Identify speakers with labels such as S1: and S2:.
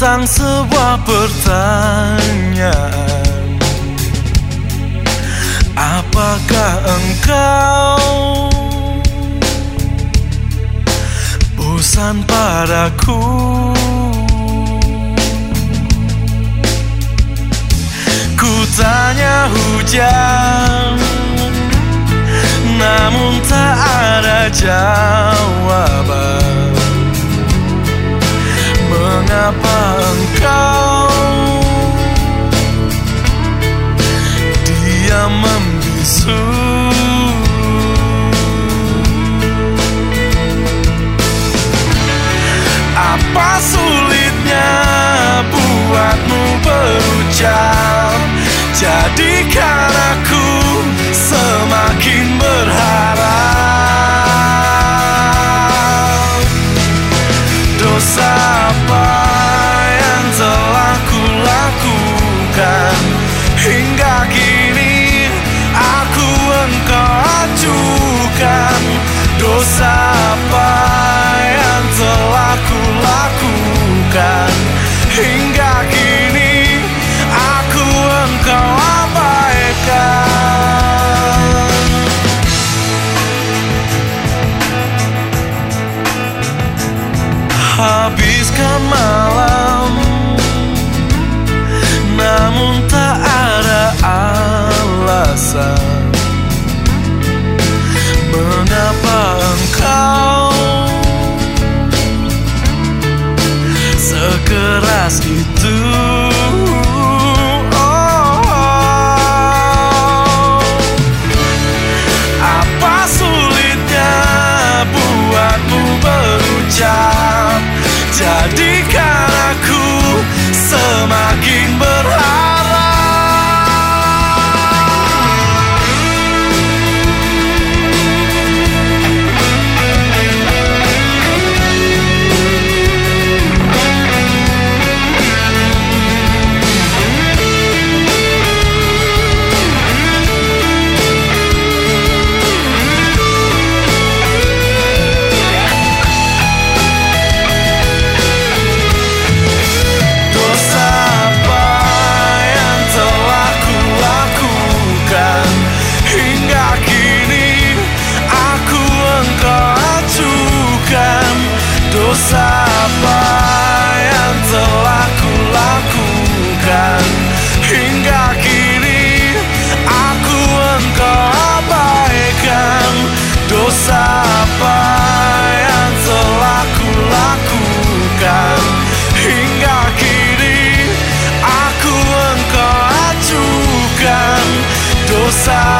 S1: tentang sebuah pertanyaan. Apakah engkau bosan padaku? Ku tanya hujan Namun tak ada jawaban. Mengapa engkau Diam membisu Apa sulitnya buatmu berucap Jadikan Habiskan malam. Namun tak ada alasan. Mengapa engkau Sekeras itu dosa apa yang telah kulakukan? Hingga kini aku engkau abaikan. Dosa apa yang telah kulakukan? Hingga kini aku engkau acukan dosa